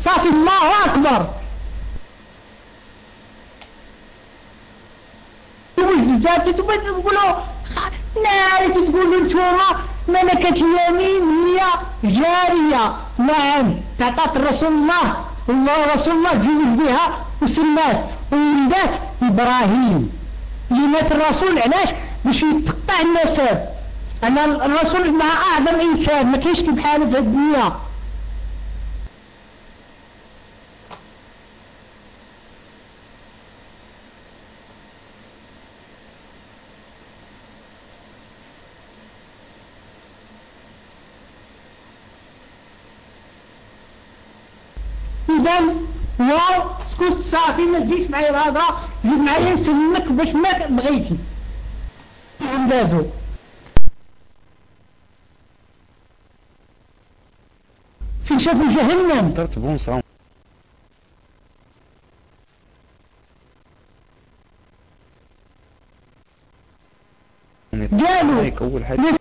صافي الله أكبر. واش بزاف تقولوا ناري تقولوا نتوما ملكة اليمين هي جارية. نعم تعطات رسول الله الله رسول الله تزوج بها وسمات وولدات إبراهيم. اللي مات الرسول علاش؟ باش يتقطع النسب. أنا الرسول مع اعظم إنسان ما كاينش بحاله في الدنيا. اذا واو سكوت صافي ما تجيش معايا الهضرة جيب معايا نسلمك باش ما بغيتي. عندازو فين شافوا جهنم درت بون صام قالوا